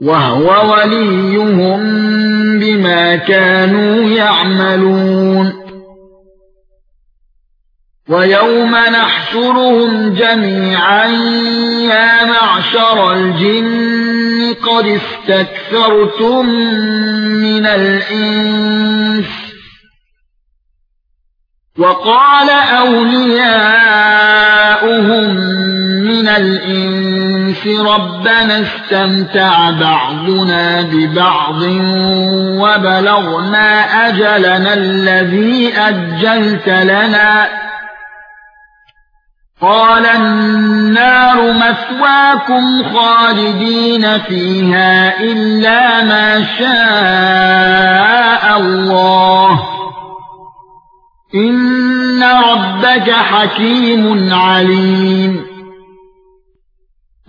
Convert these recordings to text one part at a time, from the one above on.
وهو وليهم بما كانوا يعملون. ويوم نحشرهم جميعا يا معشر الجن قد استكثرتم من الإنس. وقال أولياؤهم من الإنس رَبَّنَا اسْتَمْتَعَ بَعْضُنَا بِبَعْضٍ وَبَلَغْنَا أَجَلَنَا الَّذِي أَجَّلْتَ لَنَا قَالَ النَّارُ مَثْوَاكُمْ خَالِدِينَ فِيهَا إِلَّا مَا شَاءَ اللَّهُ إِنَّ رَبَّكَ حَكِيمٌ عَلِيمٌ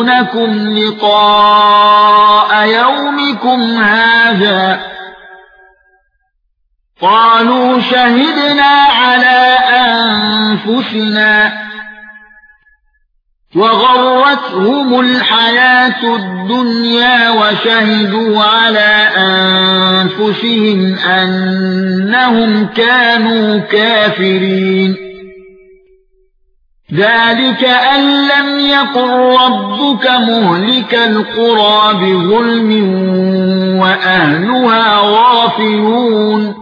وَيُنذِرُونَكُمْ لِقَاءَ يَوْمِكُمْ هَذَا قَالُوا شَهِدْنَا عَلَى أَنفُسِنَا وَغَرَّتْهُمُ الْحَيَاةُ الدُّنْيَا وَشَهِدُوا عَلَى أَنفُسِهِمْ أَنَّهُمْ كَانُوا كَافِرِينَ ذَلِكَ أَن لَّمْ يَكُن رَّبُّكَ مُهْلِكَ الْقُرَى بِظُلْمٍ وَأَهْلُهَا غَافِلُونَ.